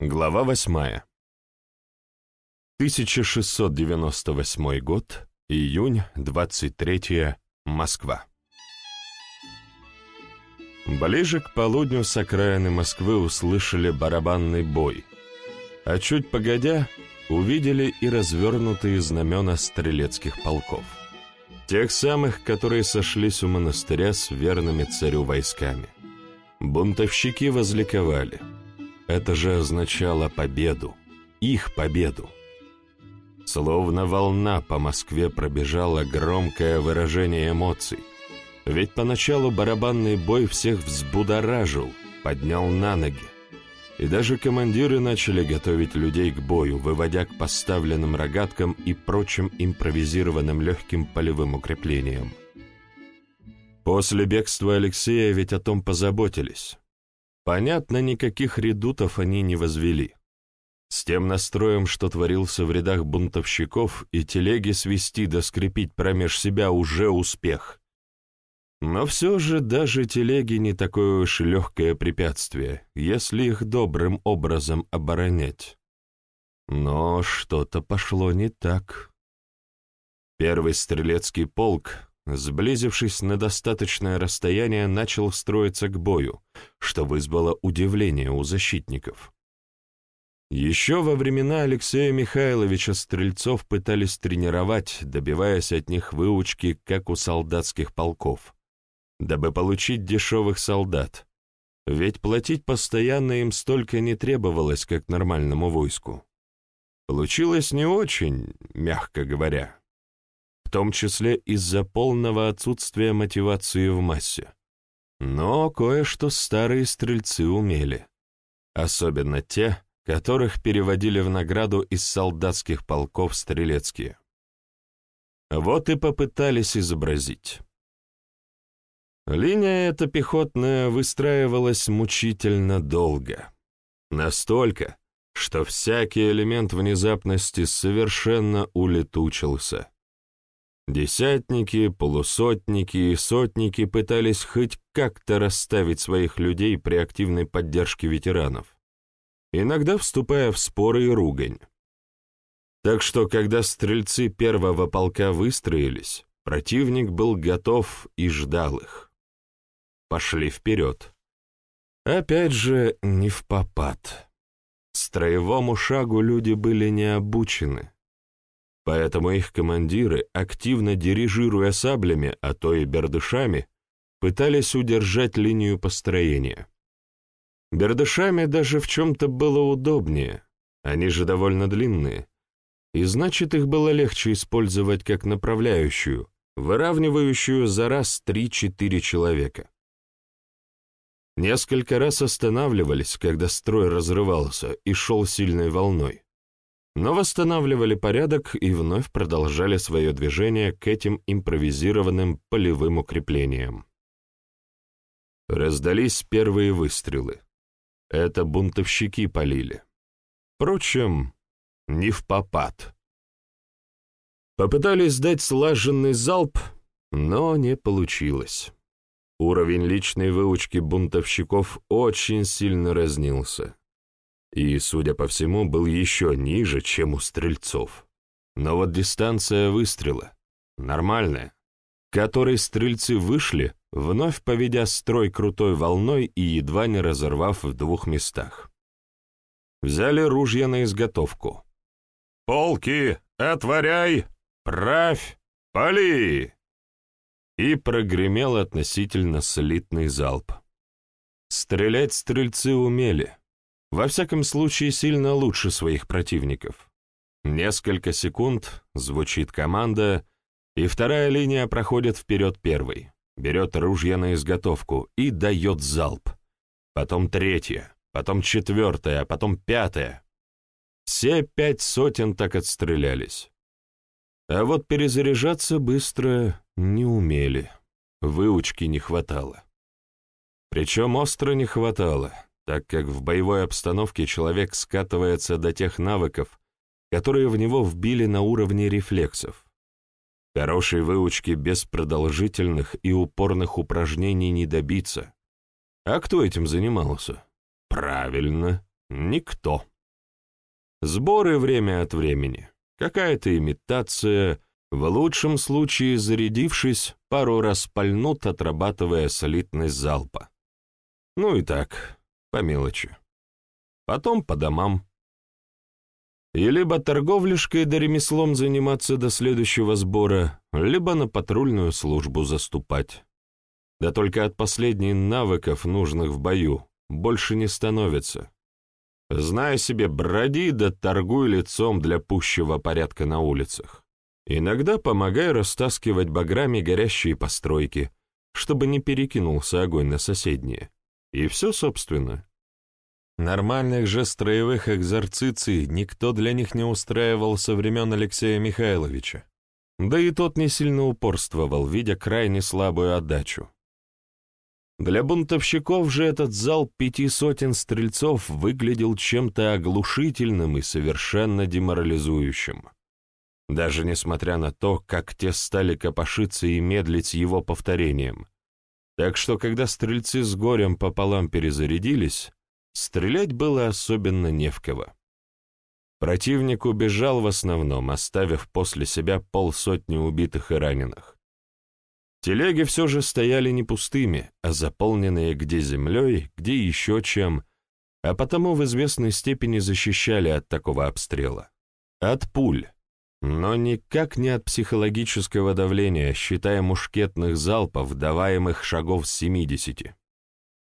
Глава восьмая. 1698 год, июнь, 23 Москва. Ближе к полудню с окраины Москвы услышали барабанный бой, а чуть погодя увидели и развернутые знамена стрелецких полков. Тех самых, которые сошлись у монастыря с верными царю войсками. Бунтовщики возликовали — это же означало победу, их победу. Словно волна по Москве пробежало громкое выражение эмоций. Ведь поначалу барабанный бой всех взбудоражил, поднял на ноги. И даже командиры начали готовить людей к бою, выводя к поставленным рогаткам и прочим импровизированным легким полевым укреплениям. После бегства Алексея ведь о том позаботились. Понятно, никаких редутов они не возвели. С тем настроем, что творился в рядах бунтовщиков, и телеги свести да скрепить промеж себя уже успех. Но все же даже телеги не такое уж легкое препятствие, если их добрым образом оборонять. Но что-то пошло не так. Первый стрелецкий полк, сблизившись на достаточное расстояние, начал строиться к бою, что вызвало удивление у защитников. Еще во времена Алексея Михайловича стрельцов пытались тренировать, добиваясь от них выучки, как у солдатских полков, дабы получить дешевых солдат, ведь платить постоянно им столько не требовалось, как нормальному войску. Получилось не очень, мягко говоря в том числе из-за полного отсутствия мотивации в массе. Но кое-что старые стрельцы умели, особенно те, которых переводили в награду из солдатских полков стрелецкие. Вот и попытались изобразить. Линия эта пехотная выстраивалась мучительно долго. Настолько, что всякий элемент внезапности совершенно улетучился. Десятники, полусотники и сотники пытались хоть как-то расставить своих людей при активной поддержке ветеранов, иногда вступая в споры и ругань. Так что, когда стрельцы первого полка выстроились, противник был готов и ждал их. Пошли вперед. Опять же, не в попад. Строевому шагу люди были не обучены Поэтому их командиры, активно дирижируя саблями, а то и бердышами, пытались удержать линию построения. Бердышами даже в чем-то было удобнее, они же довольно длинные, и значит их было легче использовать как направляющую, выравнивающую за раз 3-4 человека. Несколько раз останавливались, когда строй разрывался и шел сильной волной но восстанавливали порядок и вновь продолжали свое движение к этим импровизированным полевым укреплениям. Раздались первые выстрелы. Это бунтовщики полили. Впрочем, не в попад. Попытались дать слаженный залп, но не получилось. Уровень личной выучки бунтовщиков очень сильно разнился и, судя по всему, был еще ниже, чем у стрельцов. Но вот дистанция выстрела, нормальная, которой стрельцы вышли, вновь поведя строй крутой волной и едва не разорвав в двух местах. Взяли ружья на изготовку. «Полки, отворяй! Правь! Пали!» И прогремел относительно слитный залп. Стрелять стрельцы умели, во всяком случае, сильно лучше своих противников. Несколько секунд, звучит команда, и вторая линия проходит вперед первой, берет ружья на изготовку и дает залп. Потом третья, потом четвертая, потом пятая. Все пять сотен так отстрелялись. А вот перезаряжаться быстро не умели, выучки не хватало. Причем остро не хватало — так как в боевой обстановке человек скатывается до тех навыков, которые в него вбили на уровне рефлексов. Хорошей выучки без продолжительных и упорных упражнений не добиться. А кто этим занимался? Правильно, никто. Сборы время от времени, какая-то имитация, в лучшем случае зарядившись, пару раз пальнут, отрабатывая солидность залпа. Ну и так, по мелочи. Потом по домам. И либо торговлишкой да ремеслом заниматься до следующего сбора, либо на патрульную службу заступать. Да только от последней навыков, нужных в бою, больше не становится. Знай себе, броди да торгуй лицом для пущего порядка на улицах. Иногда помогай растаскивать баграми горящие постройки, чтобы не перекинулся огонь на соседние. И все, собственно. Нормальных же строевых экзорциций никто для них не устраивал со времен Алексея Михайловича. Да и тот не сильно упорствовал, видя крайне слабую отдачу. Для бунтовщиков же этот зал пяти сотен стрельцов выглядел чем-то оглушительным и совершенно деморализующим. Даже несмотря на то, как те стали копошиться и медлить его повторением. Так что, когда стрельцы с горем пополам перезарядились, стрелять было особенно не в кого. Противник убежал в основном, оставив после себя полсотни убитых и раненых. Телеги все же стояли не пустыми, а заполненные где землей, где еще чем, а потому в известной степени защищали от такого обстрела. От пуль, но никак не от психологического давления, считая мушкетных залпов, даваемых шагов с 70.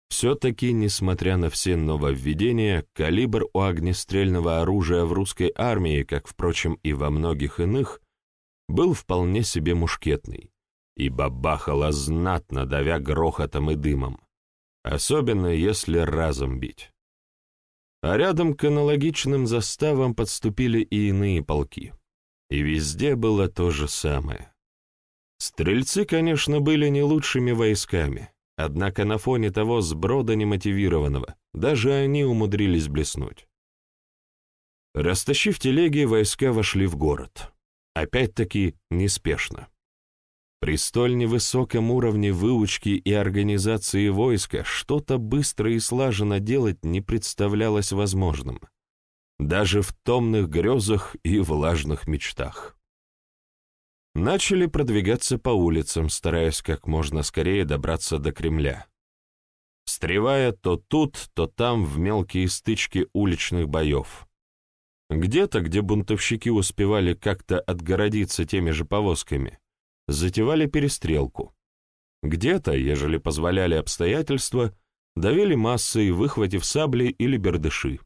Все-таки, несмотря на все нововведения, калибр у огнестрельного оружия в русской армии, как, впрочем, и во многих иных, был вполне себе мушкетный и бабахало знатно, давя грохотом и дымом, особенно если разом бить. А рядом к аналогичным заставам подступили и иные полки. И везде было то же самое. Стрельцы, конечно, были не лучшими войсками, однако на фоне того сброда немотивированного даже они умудрились блеснуть. Растащив телеги, войска вошли в город. Опять-таки неспешно. При столь невысоком уровне выучки и организации войска что-то быстро и слаженно делать не представлялось возможным, даже в томных грезах и влажных мечтах. Начали продвигаться по улицам, стараясь как можно скорее добраться до Кремля. Стревая то тут, то там в мелкие стычки уличных боев. Где-то, где бунтовщики успевали как-то отгородиться теми же повозками, затевали перестрелку. Где-то, ежели позволяли обстоятельства, давили массой, выхватив сабли или бердыши.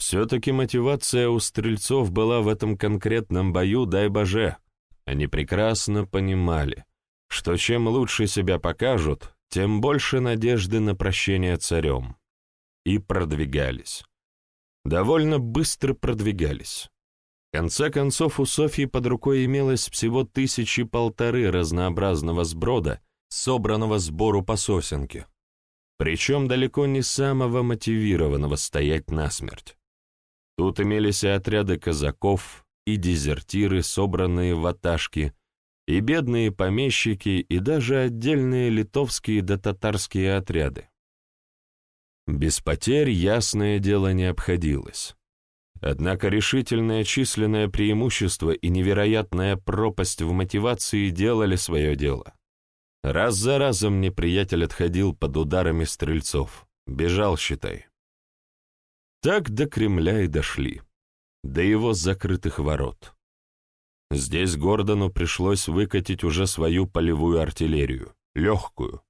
Все-таки мотивация у стрельцов была в этом конкретном бою, дай боже. Они прекрасно понимали, что чем лучше себя покажут, тем больше надежды на прощение царем. И продвигались. Довольно быстро продвигались. В конце концов, у Софьи под рукой имелось всего тысячи полторы разнообразного сброда, собранного сбору по сосенке, причем далеко не самого мотивированного стоять насмерть. Тут имелись и отряды казаков, и дезертиры, собранные в ваташки, и бедные помещики, и даже отдельные литовские да татарские отряды. Без потерь, ясное дело, не обходилось. Однако решительное численное преимущество и невероятная пропасть в мотивации делали свое дело. Раз за разом неприятель отходил под ударами стрельцов. Бежал, считай. Так до Кремля и дошли. До его закрытых ворот. Здесь Гордону пришлось выкатить уже свою полевую артиллерию, легкую,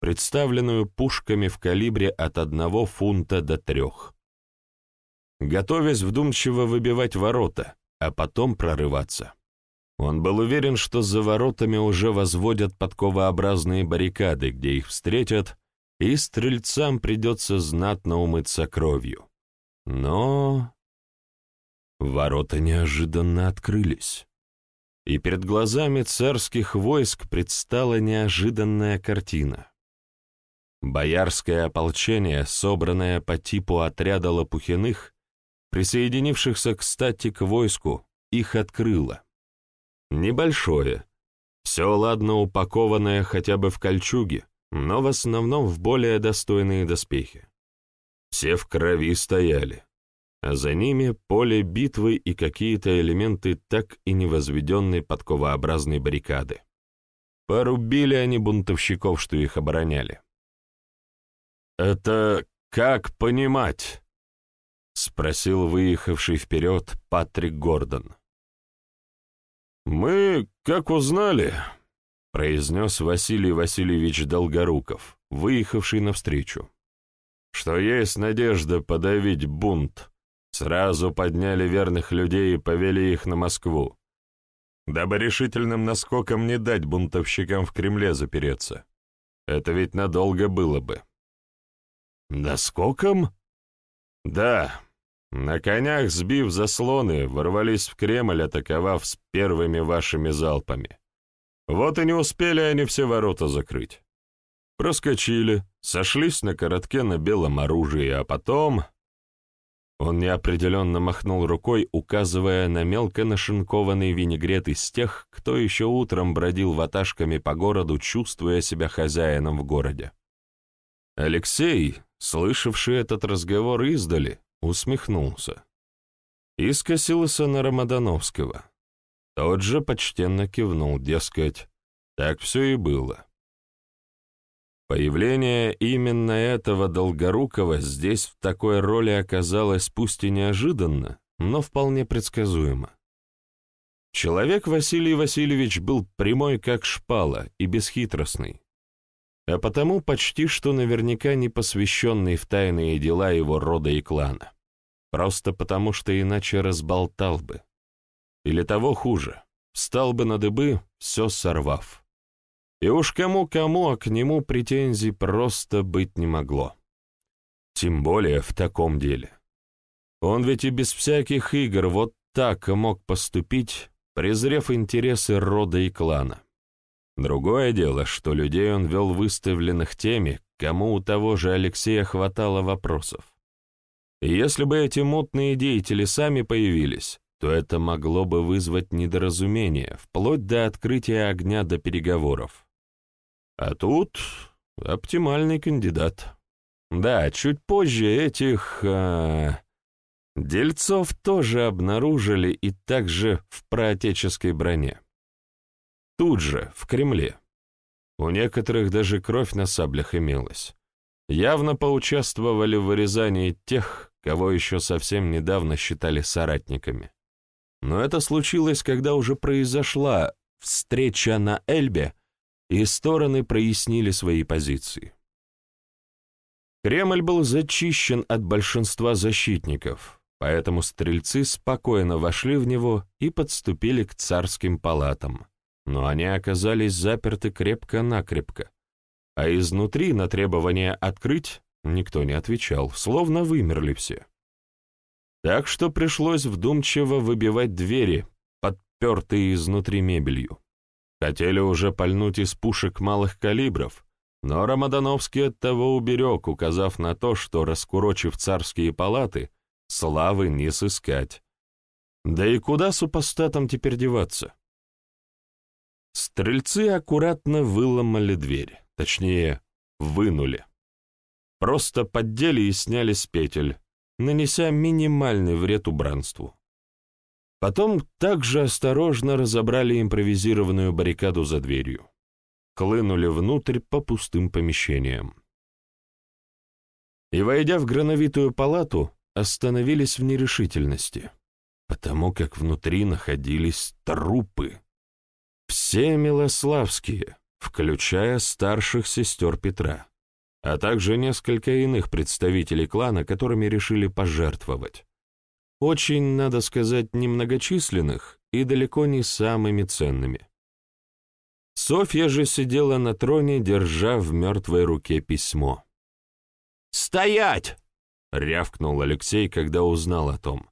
представленную пушками в калибре от одного фунта до трех готовясь вдумчиво выбивать ворота, а потом прорываться. Он был уверен, что за воротами уже возводят подковообразные баррикады, где их встретят, и стрельцам придется знатно умыться кровью. Но... Ворота неожиданно открылись, и перед глазами царских войск предстала неожиданная картина. Боярское ополчение, собранное по типу отряда Лопухиных, присоединившихся, кстати, к войску, их открыло. Небольшое, все ладно упакованное хотя бы в кольчуге, но в основном в более достойные доспехи. Все в крови стояли. а за ними поле битвы и какие-то элементы так и не возведенной подковообразной баррикады. Порубили они бунтовщиков, что их обороняли. «Это как понимать?» — спросил выехавший вперед Патрик Гордон. «Мы, как узнали», — произнес Василий Васильевич Долгоруков, выехавший навстречу, «что есть надежда подавить бунт. Сразу подняли верных людей и повели их на Москву, дабы решительным наскоком не дать бунтовщикам в Кремле запереться. Это ведь надолго было бы». «Наскоком?» «Да, на конях, сбив заслоны, ворвались в Кремль, атаковав с первыми вашими залпами. Вот и не успели они все ворота закрыть. Проскочили, сошлись на коротке на белом оружии, а потом... Он неопределенно махнул рукой, указывая на мелко нашинкованный винегрет из тех, кто еще утром бродил ваташками по городу, чувствуя себя хозяином в городе. Алексей, слышавший этот разговор издали, усмехнулся и скосился на Рамадановского. Тот же почтенно кивнул, дескать, так все и было. Появление именно этого Долгорукова здесь в такой роли оказалось пусть и неожиданно, но вполне предсказуемо. Человек Василий Васильевич был прямой как шпала и бесхитростный, а потому почти что наверняка не посвященный в тайные дела его рода и клана. Просто потому, что иначе разболтал бы. Или того хуже, встал бы на дыбы, все сорвав. И уж кому-кому, а к нему претензий просто быть не могло. Тем более в таком деле. Он ведь и без всяких игр вот так мог поступить, презрев интересы рода и клана. Другое дело, что людей он вел выставленных теми, кому у того же Алексея хватало вопросов. И если бы эти мутные деятели сами появились, то это могло бы вызвать недоразумение, вплоть до открытия огня до переговоров. А тут оптимальный кандидат. Да, чуть позже этих... Э, дельцов тоже обнаружили и также в проотеческой броне. Тут же, в Кремле. У некоторых даже кровь на саблях имелась. Явно поучаствовали в вырезании тех, кого еще совсем недавно считали соратниками. Но это случилось, когда уже произошла встреча на Эльбе, и стороны прояснили свои позиции. Кремль был зачищен от большинства защитников, поэтому стрельцы спокойно вошли в него и подступили к царским палатам, но они оказались заперты крепко-накрепко, а изнутри на требование открыть никто не отвечал, словно вымерли все. Так что пришлось вдумчиво выбивать двери, подпертые изнутри мебелью. Хотели уже пальнуть из пушек малых калибров, но Рамадановский от того уберег, указав на то, что, раскурочив царские палаты, славы не сыскать. Да и куда супостатам теперь деваться? Стрельцы аккуратно выломали дверь, точнее, вынули. Просто поддели и сняли с петель, нанеся минимальный вред убранству. Потом также осторожно разобрали импровизированную баррикаду за дверью. Хлынули внутрь по пустым помещениям. И, войдя в грановитую палату, остановились в нерешительности, потому как внутри находились трупы. Все милославские, включая старших сестер Петра а также несколько иных представителей клана, которыми решили пожертвовать. Очень, надо сказать, немногочисленных и далеко не самыми ценными. Софья же сидела на троне, держа в мертвой руке письмо. «Стоять!» — рявкнул Алексей, когда узнал о том.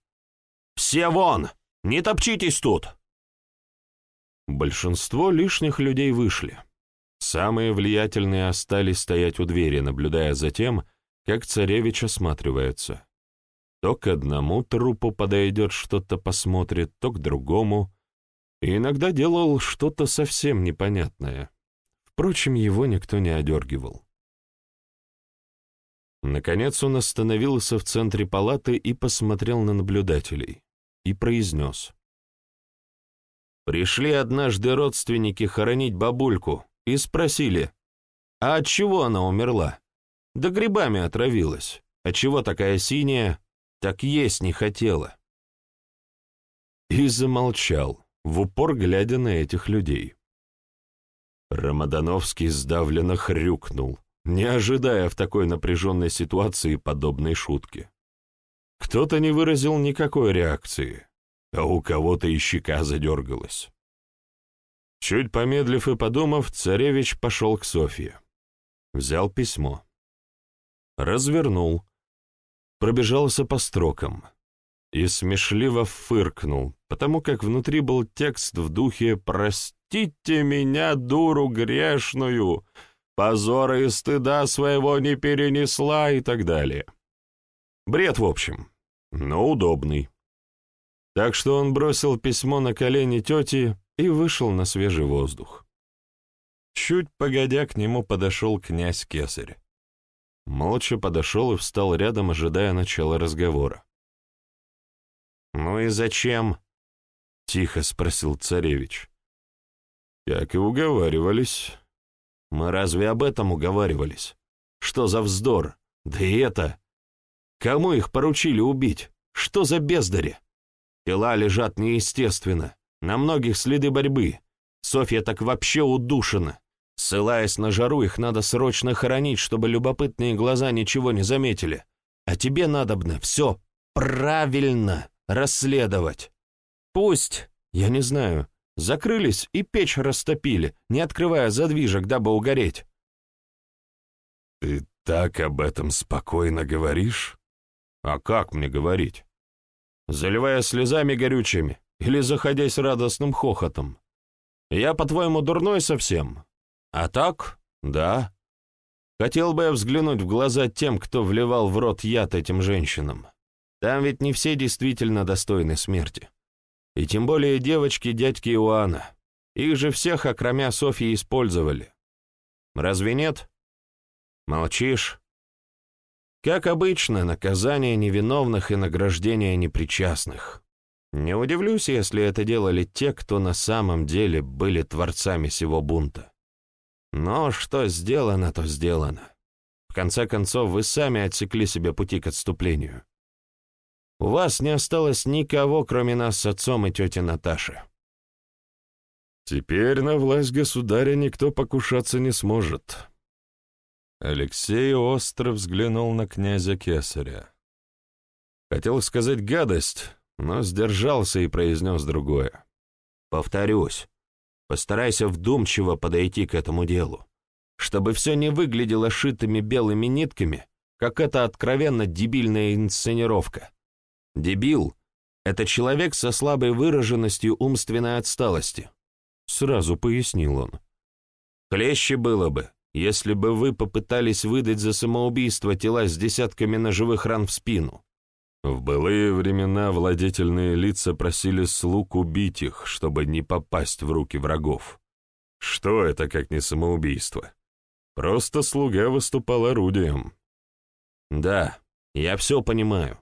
«Все вон! Не топчитесь тут!» Большинство лишних людей вышли. Самые влиятельные остались стоять у двери, наблюдая за тем, как царевич осматривается. То к одному трупу подойдет, что-то посмотрит, то к другому. И иногда делал что-то совсем непонятное. Впрочем, его никто не одергивал. Наконец он остановился в центре палаты и посмотрел на наблюдателей, и произнес. Пришли однажды родственники хоронить бабульку и спросили, а от чего она умерла? Да грибами отравилась. А чего такая синяя? Так есть не хотела. И замолчал, в упор глядя на этих людей. Рамадановский сдавленно хрюкнул, не ожидая в такой напряженной ситуации подобной шутки. Кто-то не выразил никакой реакции, а у кого-то и щека задергалась. Чуть помедлив и подумав, царевич пошел к Софье. Взял письмо. Развернул. Пробежался по строкам. И смешливо фыркнул, потому как внутри был текст в духе «Простите меня, дуру грешную! Позора и стыда своего не перенесла» и так далее. Бред, в общем, но удобный. Так что он бросил письмо на колени тети и вышел на свежий воздух. Чуть погодя к нему подошел князь Кесарь. Молча подошел и встал рядом, ожидая начала разговора. «Ну и зачем?» — тихо спросил царевич. «Как и уговаривались». «Мы разве об этом уговаривались? Что за вздор? Да и это... Кому их поручили убить? Что за бездари? Тела лежат неестественно, на многих следы борьбы. Софья так вообще удушена. Ссылаясь на жару, их надо срочно хоронить, чтобы любопытные глаза ничего не заметили. А тебе надобно все правильно расследовать. Пусть, я не знаю, закрылись и печь растопили, не открывая задвижек, дабы угореть. «Ты так об этом спокойно говоришь?» «А как мне говорить? Заливая слезами горючими или заходясь радостным хохотом? Я, по-твоему, дурной совсем? А так, да. Хотел бы я взглянуть в глаза тем, кто вливал в рот яд этим женщинам. Там ведь не все действительно достойны смерти. И тем более девочки дядьки Иоанна. Их же всех, окромя Софьи, использовали. Разве нет? Молчишь? Как обычно, наказание невиновных и награждение непричастных. Не удивлюсь, если это делали те, кто на самом деле были творцами сего бунта. Но что сделано, то сделано. В конце концов, вы сами отсекли себе пути к отступлению. У вас не осталось никого, кроме нас с отцом и тети Наташи. Теперь на власть государя никто покушаться не сможет. Алексей остро взглянул на князя Кесаря. Хотел сказать гадость, но сдержался и произнес другое. Повторюсь, Постарайся вдумчиво подойти к этому делу, чтобы все не выглядело шитыми белыми нитками, как эта откровенно дебильная инсценировка. Дебил — это человек со слабой выраженностью умственной отсталости, сразу пояснил он. Клеще было бы, если бы вы попытались выдать за самоубийство тела с десятками ножевых ран в спину. В былые времена владетельные лица просили слуг убить их, чтобы не попасть в руки врагов. Что это, как не самоубийство? Просто слуга выступал орудием. Да, я все понимаю.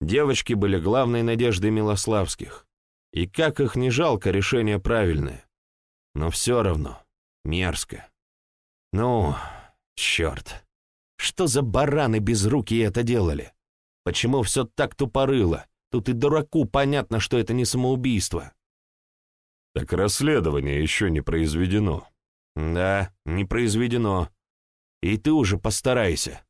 Девочки были главной надеждой Милославских. И как их не жалко, решение правильное. Но все равно мерзко. Ну, черт. Что за бараны без руки это делали? Почему все так тупорыло? Тут и дураку понятно, что это не самоубийство. Так расследование еще не произведено. Да, не произведено. И ты уже постарайся.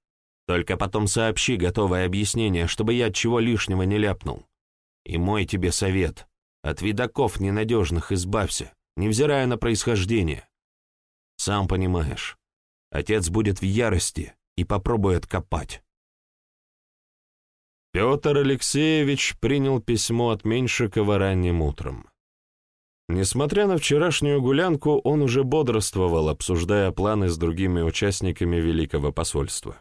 Только потом сообщи готовое объяснение, чтобы я чего лишнего не ляпнул. И мой тебе совет. От видаков ненадежных избавься, невзирая на происхождение. Сам понимаешь, отец будет в ярости и попробует копать. Петр Алексеевич принял письмо от Меньшикова ранним утром. Несмотря на вчерашнюю гулянку, он уже бодрствовал, обсуждая планы с другими участниками Великого посольства.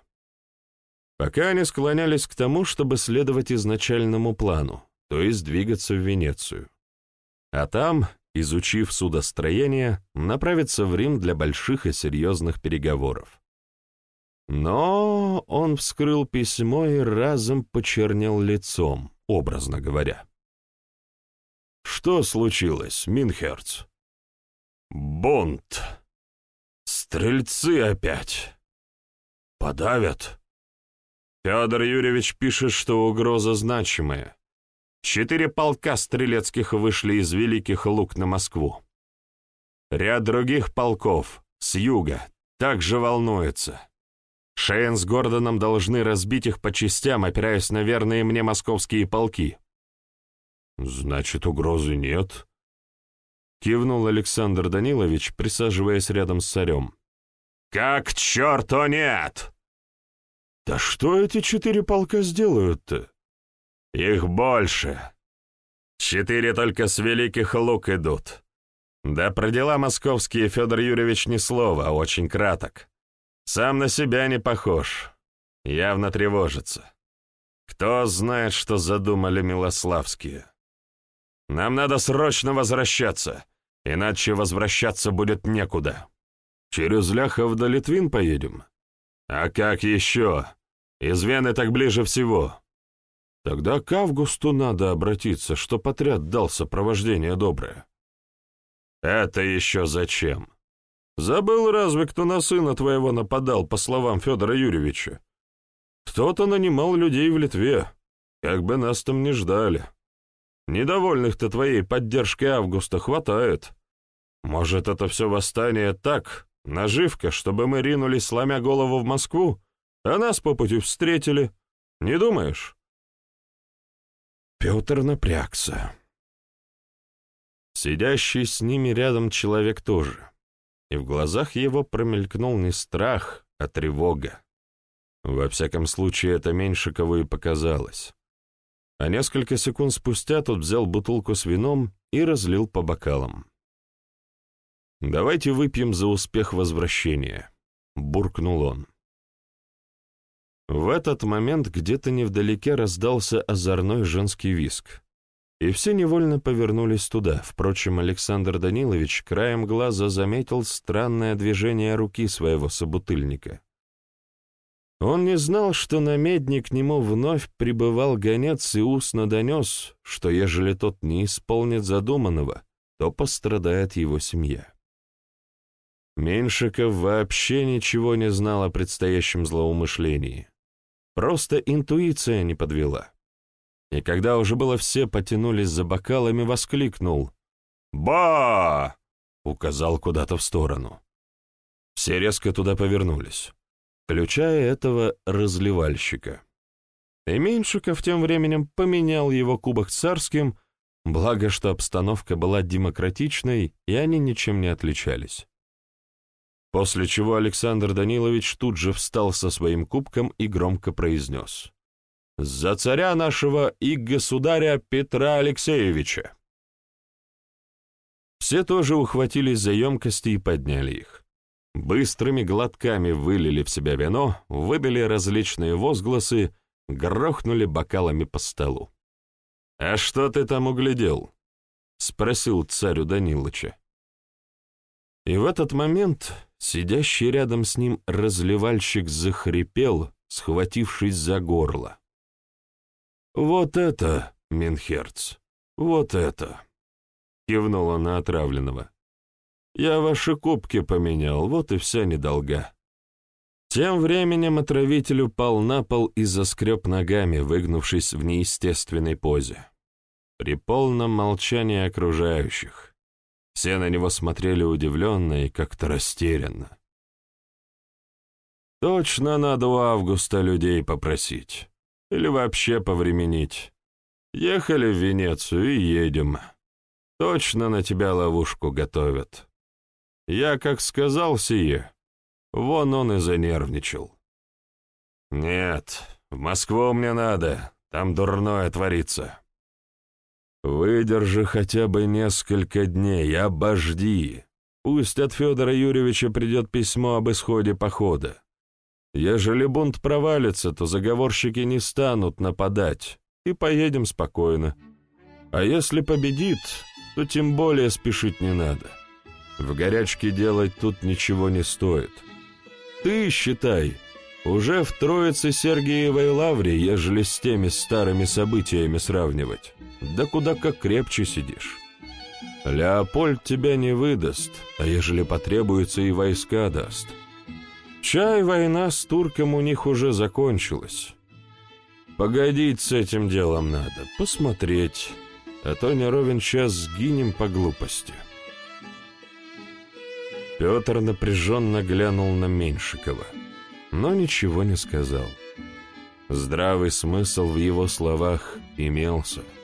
Пока они склонялись к тому, чтобы следовать изначальному плану, то есть двигаться в Венецию. А там, изучив судостроение, направиться в Рим для больших и серьезных переговоров. Но он вскрыл письмо и разом почернел лицом, образно говоря. «Что случилось, Минхерц?» «Бунт. Стрельцы опять. Подавят?» Федор Юрьевич пишет, что угроза значимая. Четыре полка стрелецких вышли из Великих Лук на Москву. Ряд других полков с юга также волнуется. Шейн с Гордоном должны разбить их по частям, опираясь на верные мне московские полки. «Значит, угрозы нет?» — кивнул Александр Данилович, присаживаясь рядом с царем. «Как к черту нет!» «Да что эти четыре полка сделают-то?» «Их больше. Четыре только с великих лук идут. Да про дела московские Федор Юрьевич ни слова, очень краток. Сам на себя не похож. Явно тревожится. Кто знает, что задумали Милославские. Нам надо срочно возвращаться, иначе возвращаться будет некуда. Через Ляхов до Литвин поедем? А как еще? Из Вены так ближе всего. Тогда к Августу надо обратиться, что подряд дал сопровождение доброе. Это еще зачем? Забыл разве, кто на сына твоего нападал, по словам Федора Юрьевича? Кто-то нанимал людей в Литве, как бы нас там не ждали. Недовольных-то твоей поддержкой Августа хватает. Может, это все восстание так, наживка, чтобы мы ринулись, сломя голову в Москву, а нас по пути встретили? Не думаешь?» Петр напрягся. Сидящий с ними рядом человек тоже. И в глазах его промелькнул не страх, а тревога. Во всяком случае, это меньше кого и показалось. А несколько секунд спустя тот взял бутылку с вином и разлил по бокалам. «Давайте выпьем за успех возвращения», — буркнул он. В этот момент где-то невдалеке раздался озорной женский виск. И все невольно повернулись туда. Впрочем, Александр Данилович краем глаза заметил странное движение руки своего собутыльника. Он не знал, что на к нему вновь прибывал гонец и устно донес, что ежели тот не исполнит задуманного, то пострадает его семья. Меньшиков вообще ничего не знал о предстоящем злоумышлении. Просто интуиция не подвела. И когда уже было все потянулись за бокалами, воскликнул «Ба!» — указал куда-то в сторону. Все резко туда повернулись, включая этого разливальщика. И Меньшиков тем временем поменял его кубок царским, благо что обстановка была демократичной, и они ничем не отличались. После чего Александр Данилович тут же встал со своим кубком и громко произнес «За царя нашего и государя Петра Алексеевича!» Все тоже ухватились за емкости и подняли их. Быстрыми глотками вылили в себя вино, выдали различные возгласы, грохнули бокалами по столу. «А что ты там углядел?» — спросил царю Данилыча. И в этот момент Сидящий рядом с ним разливальщик захрипел, схватившись за горло. «Вот это, Минхерц, вот это!» — кивнула на отравленного. «Я ваши кубки поменял, вот и вся недолга». Тем временем отравитель упал на пол и заскреб ногами, выгнувшись в неестественной позе. При полном молчании окружающих. Все на него смотрели удивленно и как-то растерянно. Точно надо у Августа людей попросить. Или вообще повременить. Ехали в Венецию и едем. Точно на тебя ловушку готовят. Я как сказал сие, вон он и занервничал. Нет, в Москву мне надо, там дурное творится. Выдержи хотя бы несколько дней, обожди. Пусть от Федора Юрьевича придет письмо об исходе похода. Ежели бунт провалится, то заговорщики не станут нападать, и поедем спокойно. А если победит, то тем более спешить не надо. В горячке делать тут ничего не стоит. Ты, считай, Уже в Троице Сергиевой Лавре, ежели с теми старыми событиями сравнивать, да куда как крепче сидишь. Леопольд тебя не выдаст, а ежели потребуется и войска даст. Чай война с турком у них уже закончилась. Погодить с этим делом надо, посмотреть, а то не ровен час сгинем по глупости. Петр напряженно глянул на Меньшикова но ничего не сказал. Здравый смысл в его словах имелся —